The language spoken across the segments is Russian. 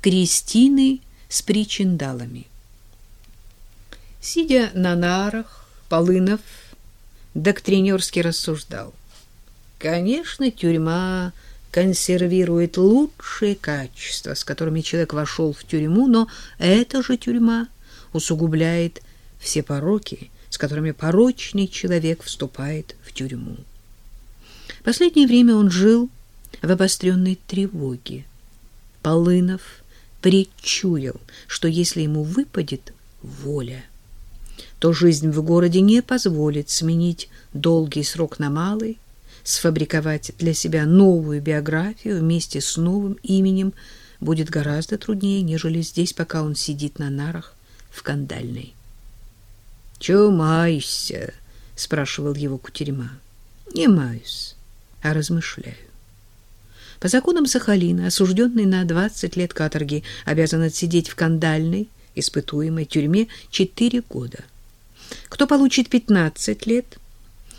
Кристины с причиндалами. Сидя на нарах, Полынов доктринерски рассуждал. Конечно, тюрьма консервирует лучшие качества, с которыми человек вошел в тюрьму, но эта же тюрьма усугубляет все пороки, с которыми порочный человек вступает в тюрьму. Последнее время он жил в обостренной тревоге. Полынов предчуял, что если ему выпадет воля, то жизнь в городе не позволит сменить долгий срок на малый, сфабриковать для себя новую биографию вместе с новым именем будет гораздо труднее, нежели здесь, пока он сидит на нарах в кандальной. — Чего маешься? — спрашивал его кутерьма. — Не маюсь, а размышляю. По законам Сахалина осужденный на 20 лет каторги обязан отсидеть в кандальной, испытуемой тюрьме 4 года. Кто получит 15 лет,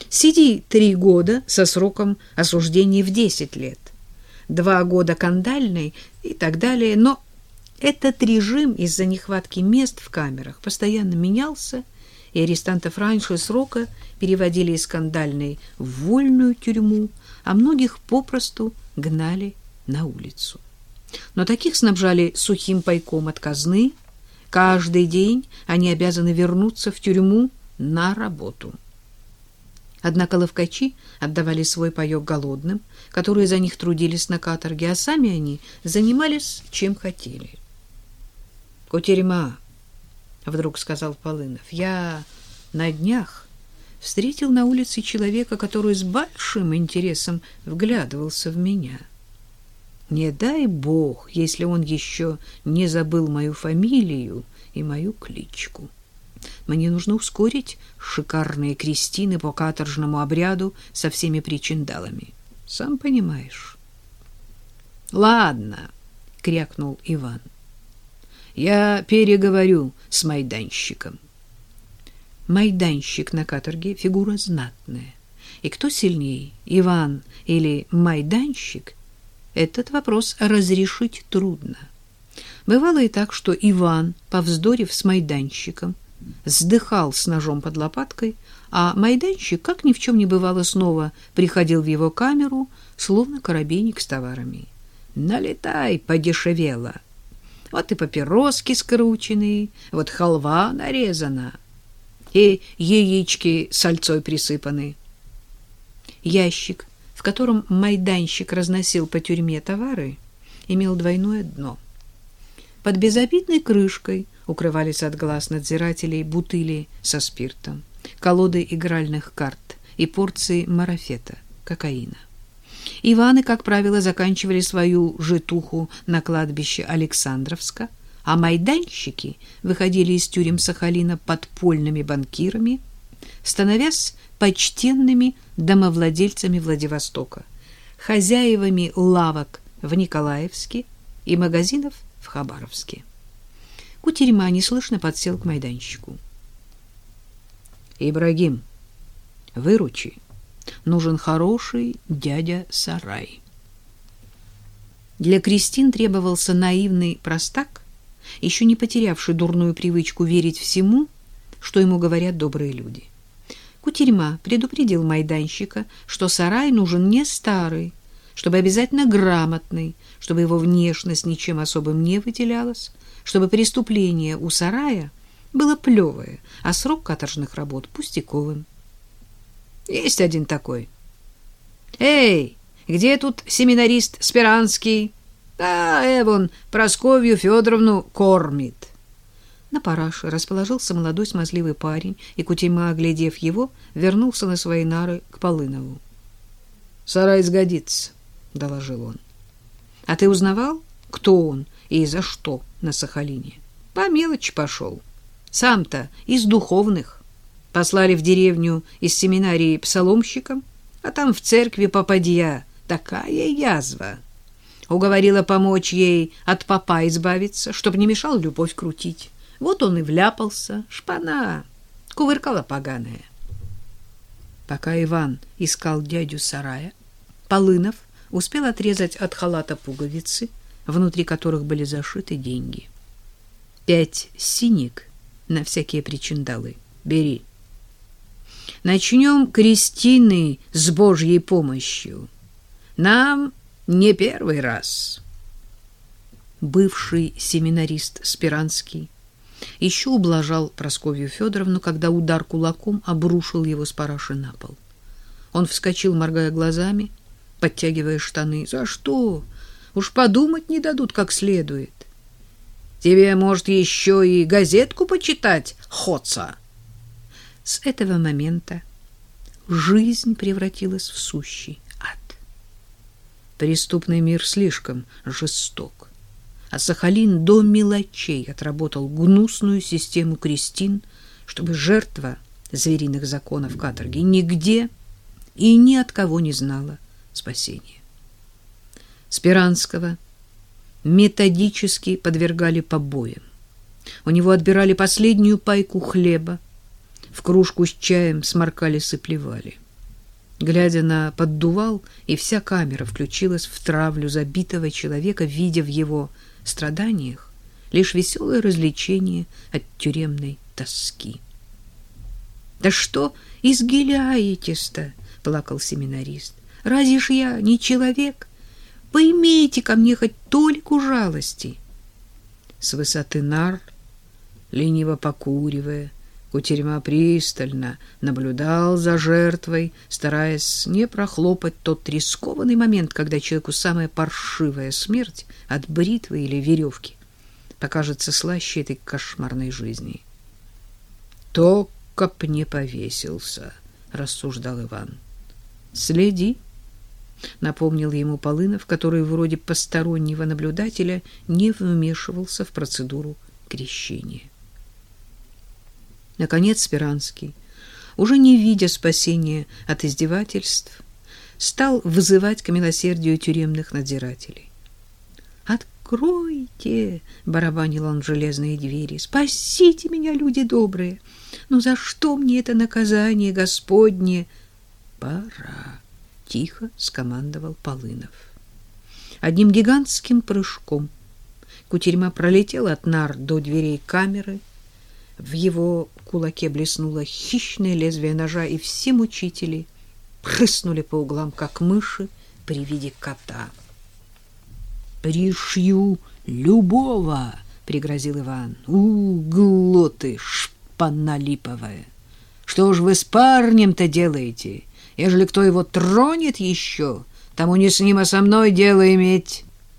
сиди 3 года со сроком осуждения в 10 лет, 2 года кандальной и так далее, но этот режим из-за нехватки мест в камерах постоянно менялся, и арестантов раньше срока переводили из скандальной в вольную тюрьму, а многих попросту гнали на улицу. Но таких снабжали сухим пайком от казны. Каждый день они обязаны вернуться в тюрьму на работу. Однако ловкачи отдавали свой паёк голодным, которые за них трудились на каторге, а сами они занимались чем хотели. «Кутерьма», — вдруг сказал Полынов, — «я на днях встретил на улице человека, который с большим интересом вглядывался в меня. Не дай бог, если он еще не забыл мою фамилию и мою кличку. Мне нужно ускорить шикарные крестины по каторжному обряду со всеми причиндалами. Сам понимаешь. — Ладно, — крякнул Иван. — Я переговорю с майданщиком. — майданщик на каторге — фигура знатная. И кто сильнее, Иван или майданщик, этот вопрос разрешить трудно. Бывало и так, что Иван, повздорив с майданщиком, сдыхал с ножом под лопаткой, а майданщик, как ни в чем не бывало, снова приходил в его камеру, словно коробейник с товарами. «Налетай, подешевело!» Вот и папироски скрученные, вот халва нарезана — и яички сальцой присыпаны. Ящик, в котором майданщик разносил по тюрьме товары, имел двойное дно. Под безобидной крышкой укрывались от глаз надзирателей бутыли со спиртом, колоды игральных карт и порции марафета, кокаина. Иваны, как правило, заканчивали свою житуху на кладбище Александровска, а майданщики выходили из тюрем Сахалина подпольными банкирами, становясь почтенными домовладельцами Владивостока, хозяевами лавок в Николаевске и магазинов в Хабаровске. Кутерьма неслышно подсел к майданщику. «Ибрагим, выручи. Нужен хороший дядя Сарай». Для Кристин требовался наивный простак, еще не потерявший дурную привычку верить всему, что ему говорят добрые люди. Кутерьма предупредил майданщика, что сарай нужен не старый, чтобы обязательно грамотный, чтобы его внешность ничем особым не выделялась, чтобы преступление у сарая было плевое, а срок каторжных работ пустяковым. Есть один такой. «Эй, где тут семинарист Спиранский?» А Эвон Просковью Федоровну кормит. На параше расположился молодой смазливый парень, и Кутима, оглядев его, вернулся на свои нары к Полынову. — Сарай сгодится, — доложил он. — А ты узнавал, кто он и за что на Сахалине? По мелочи пошел. Сам-то из духовных. Послали в деревню из семинарии псаломщиком, а там в церкви попадья такая язва — уговорила помочь ей от папа избавиться, чтобы не мешал любовь крутить. Вот он и вляпался, шпана, кувыркала поганая. Пока Иван искал дядю Сарая, Полынов успел отрезать от халата пуговицы, внутри которых были зашиты деньги. Пять синик на всякие причиндалы. Бери. Начнем крестины с Божьей помощью. Нам не первый раз. Бывший семинарист Спиранский еще ублажал Просковью Федоровну, когда удар кулаком обрушил его с параши на пол. Он вскочил, моргая глазами, подтягивая штаны. «За что? Уж подумать не дадут как следует. Тебе, может, еще и газетку почитать, ходца?» С этого момента жизнь превратилась в сущий. Преступный мир слишком жесток а Сахалин до мелочей отработал гнусную систему крестин, чтобы жертва звериных законов каторги нигде и ни от кого не знала спасения. Спиранского методически подвергали побоям. У него отбирали последнюю пайку хлеба, в кружку с чаем сморкали сыплевали. Глядя на поддувал, и вся камера включилась в травлю забитого человека, видя в его страданиях лишь веселое развлечение от тюремной тоски. «Да что изгиляетесь-то?» — плакал семинарист. «Разве ж я не человек? Поймите ко мне хоть толику жалости». С высоты нар, лениво покуривая, Кутерьма пристально наблюдал за жертвой, стараясь не прохлопать тот рискованный момент, когда человеку самая паршивая смерть от бритвы или веревки покажется слаще этой кошмарной жизни. «Только б не повесился», — рассуждал Иван. «Следи», — напомнил ему Полынов, который вроде постороннего наблюдателя не вмешивался в процедуру крещения. Наконец Спиранский, уже не видя спасения от издевательств, стал вызывать к милосердию тюремных надзирателей. «Откройте!» — барабанил он в железные двери. «Спасите меня, люди добрые! Ну за что мне это наказание Господне?» «Пора!» — тихо скомандовал Полынов. Одним гигантским прыжком кутерьма пролетела от нар до дверей камеры. В его кулаке блеснуло хищное лезвие ножа, и все мучители прыснули по углам, как мыши при виде кота. «Пришью любого!» — пригрозил Иван. «У, глоты, шпана липовая! Что ж вы с парнем-то делаете? Ежели кто его тронет еще, тому не с ним, а со мной дело иметь!»